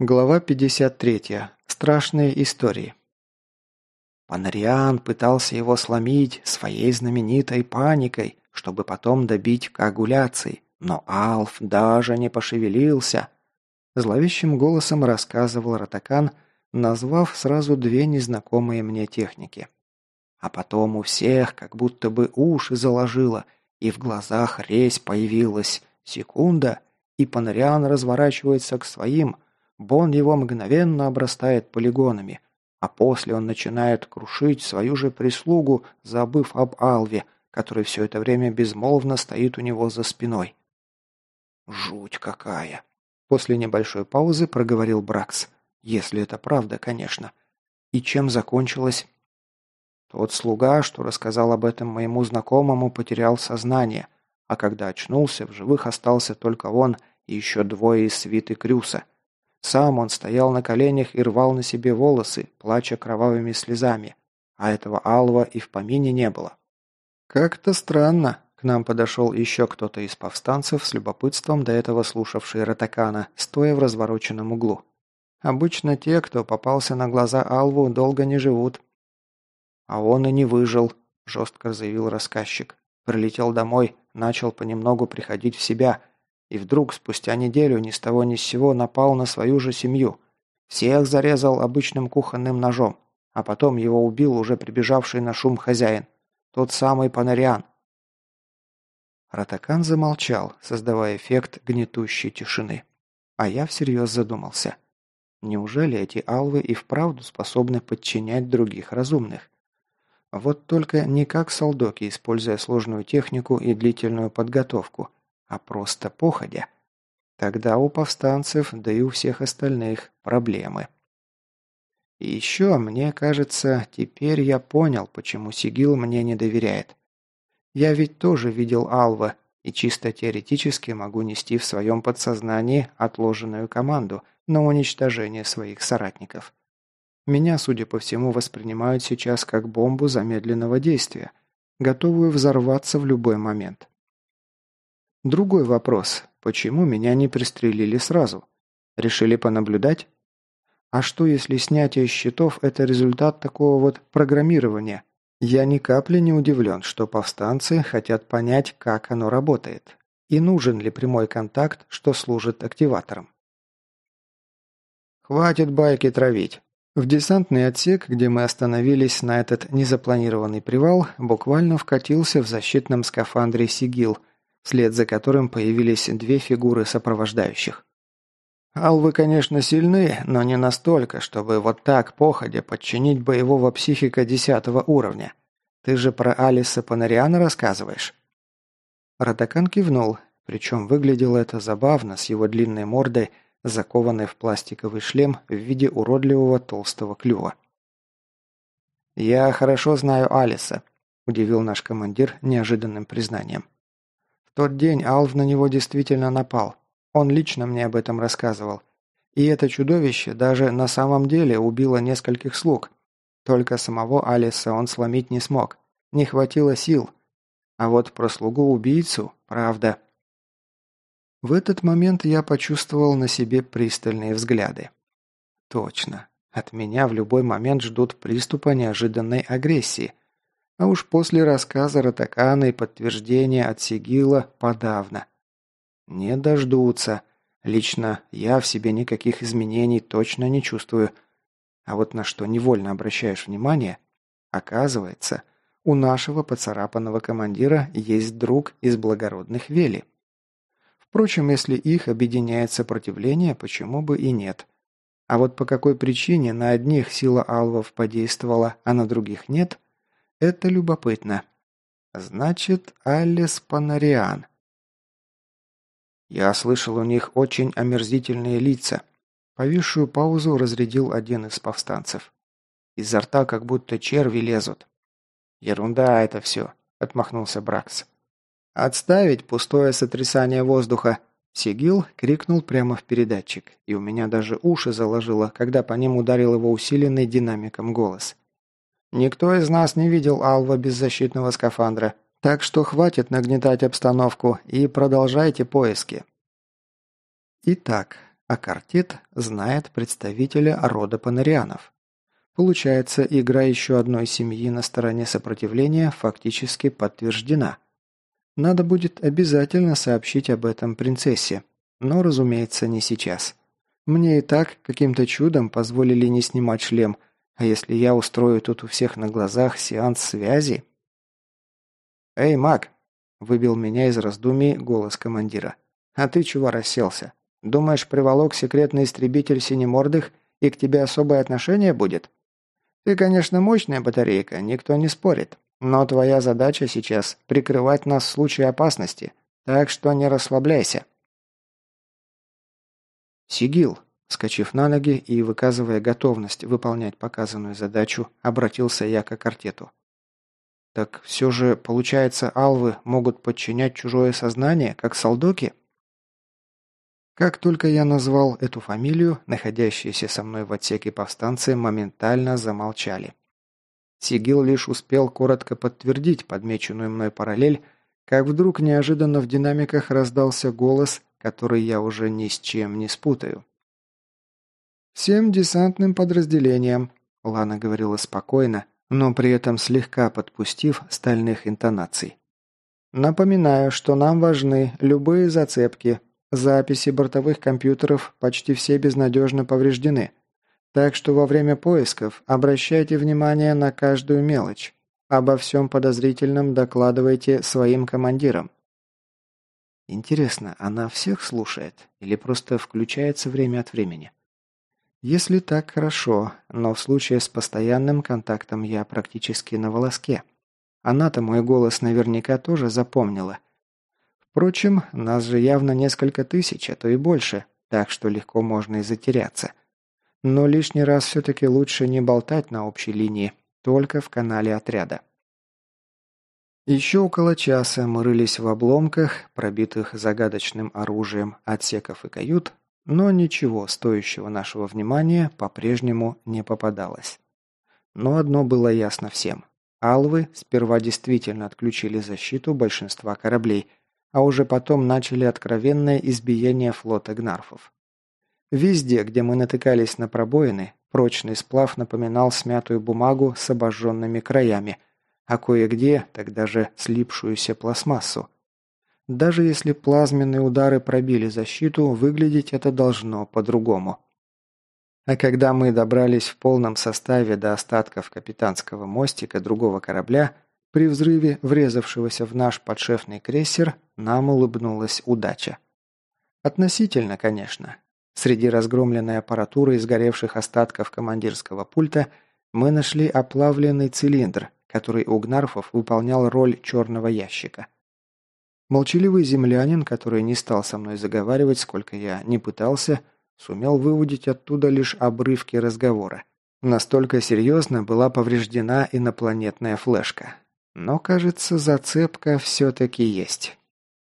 Глава 53. Страшные истории. Панариан пытался его сломить своей знаменитой паникой, чтобы потом добить коагуляцией, но Алф даже не пошевелился. Зловещим голосом рассказывал Ротакан, назвав сразу две незнакомые мне техники. А потом у всех как будто бы уши заложило, и в глазах резь появилась. Секунда, и Панариан разворачивается к своим – Бон его мгновенно обрастает полигонами, а после он начинает крушить свою же прислугу, забыв об Алве, который все это время безмолвно стоит у него за спиной. «Жуть какая!» После небольшой паузы проговорил Бракс. «Если это правда, конечно. И чем закончилось?» Тот слуга, что рассказал об этом моему знакомому, потерял сознание, а когда очнулся, в живых остался только он и еще двое из свиты Крюса – сам он стоял на коленях и рвал на себе волосы, плача кровавыми слезами, а этого Алва и в помине не было. «Как-то странно», к нам подошел еще кто-то из повстанцев с любопытством до этого слушавший Ротакана, стоя в развороченном углу. Обычно те, кто попался на глаза Алву, долго не живут. А он и не выжил, жестко заявил рассказчик. Прилетел домой, начал понемногу приходить в себя, и вдруг, спустя неделю, ни с того ни с сего напал на свою же семью. Всех зарезал обычным кухонным ножом, а потом его убил уже прибежавший на шум хозяин. Тот самый Панариан. Ратакан замолчал, создавая эффект гнетущей тишины. А я всерьез задумался. Неужели эти алвы и вправду способны подчинять других разумных? Вот только не как солдоки, используя сложную технику и длительную подготовку – а просто походя, тогда у повстанцев, да и у всех остальных, проблемы. И еще, мне кажется, теперь я понял, почему Сигил мне не доверяет. Я ведь тоже видел Алва, и чисто теоретически могу нести в своем подсознании отложенную команду на уничтожение своих соратников. Меня, судя по всему, воспринимают сейчас как бомбу замедленного действия, готовую взорваться в любой момент. Другой вопрос. Почему меня не пристрелили сразу? Решили понаблюдать? А что, если снятие счетов – это результат такого вот программирования? Я ни капли не удивлен, что повстанцы хотят понять, как оно работает. И нужен ли прямой контакт, что служит активатором. Хватит байки травить. В десантный отсек, где мы остановились на этот незапланированный привал, буквально вкатился в защитном скафандре Сигил – вслед за которым появились две фигуры сопровождающих. Алвы, конечно, сильны, но не настолько, чтобы вот так, походя, подчинить боевого психика десятого уровня. Ты же про Алиса Панариана рассказываешь?» Радакан кивнул, причем выглядело это забавно с его длинной мордой, закованной в пластиковый шлем в виде уродливого толстого клюва. «Я хорошо знаю Алиса», – удивил наш командир неожиданным признанием тот день Алв на него действительно напал. Он лично мне об этом рассказывал. И это чудовище даже на самом деле убило нескольких слуг. Только самого Алиса он сломить не смог. Не хватило сил. А вот про слугу-убийцу, правда. В этот момент я почувствовал на себе пристальные взгляды. Точно. От меня в любой момент ждут приступа неожиданной агрессии. А уж после рассказа Ратакана и подтверждения от Сигила подавно. Не дождутся. Лично я в себе никаких изменений точно не чувствую. А вот на что невольно обращаешь внимание, оказывается, у нашего поцарапанного командира есть друг из благородных Вели. Впрочем, если их объединяет сопротивление, почему бы и нет. А вот по какой причине на одних сила алвов подействовала, а на других нет – это любопытно. Значит, Алис Панариан. Я слышал у них очень омерзительные лица. Повисшую паузу разрядил один из повстанцев. Изо рта как будто черви лезут. «Ерунда это все», — отмахнулся Бракс. «Отставить пустое сотрясание воздуха!» Сигил крикнул прямо в передатчик, и у меня даже уши заложило, когда по ним ударил его усиленный динамиком голос. Никто из нас не видел Алва без защитного скафандра, так что хватит нагнетать обстановку и продолжайте поиски. Итак, а картет знает представителя рода панарианов. Получается, игра еще одной семьи на стороне сопротивления фактически подтверждена. Надо будет обязательно сообщить об этом принцессе, но, разумеется, не сейчас. Мне и так каким-то чудом позволили не снимать шлем, а если я устрою тут у всех на глазах сеанс связи... «Эй, маг!» – выбил меня из раздумий голос командира. «А ты чего расселся? Думаешь, приволок секретный истребитель синемордых и к тебе особое отношение будет?» Ты, конечно, мощная батарейка, никто не спорит. Но твоя задача сейчас – прикрывать нас в случае опасности. Так что не расслабляйся. Сигил, скачив на ноги и выказывая готовность выполнять показанную задачу, обратился я к картету. Так все же, получается, алвы могут подчинять чужое сознание, как солдоки? Как только я назвал эту фамилию, находящиеся со мной в отсеке повстанцы моментально замолчали. Сигил лишь успел коротко подтвердить подмеченную мной параллель, как вдруг неожиданно в динамиках раздался голос, который я уже ни с чем не спутаю. «Всем десантным подразделениям», — Лана говорила спокойно, но при этом слегка подпустив стальных интонаций. «Напоминаю, что нам важны любые зацепки, Записи бортовых компьютеров почти все безнадежно повреждены. Так что во время поисков обращайте внимание на каждую мелочь. Обо всем подозрительном докладывайте своим командирам. Интересно, она всех слушает или просто включается время от времени? Если так, хорошо, но в случае с постоянным контактом я практически на волоске. Она-то мой голос наверняка тоже запомнила Впрочем, нас же явно несколько тысяч, а то и больше, так что легко можно и затеряться. Но лишний раз все-таки лучше не болтать на общей линии, только в канале отряда. Еще около часа мы рылись в обломках, пробитых загадочным оружием отсеков и кают, но ничего стоящего нашего внимания по-прежнему не попадалось. Но одно было ясно всем. Алвы сперва действительно отключили защиту большинства кораблей, а уже потом начали откровенное избиение флота гнарфов. Везде, где мы натыкались на пробоины, прочный сплав напоминал смятую бумагу с обожженными краями, а кое-где так даже слипшуюся пластмассу. Даже если плазменные удары пробили защиту, выглядеть это должно по-другому. А когда мы добрались в полном составе до остатков капитанского мостика другого корабля – при взрыве, врезавшегося в наш подшефный крейсер, нам улыбнулась удача. Относительно, конечно. Среди разгромленной аппаратуры и сгоревших остатков командирского пульта мы нашли оплавленный цилиндр, который у Гнарфов выполнял роль черного ящика. Молчаливый землянин, который не стал со мной заговаривать, сколько я не пытался, сумел выудить оттуда лишь обрывки разговора. Настолько серьезно была повреждена инопланетная флешка. Но, кажется, зацепка все-таки есть.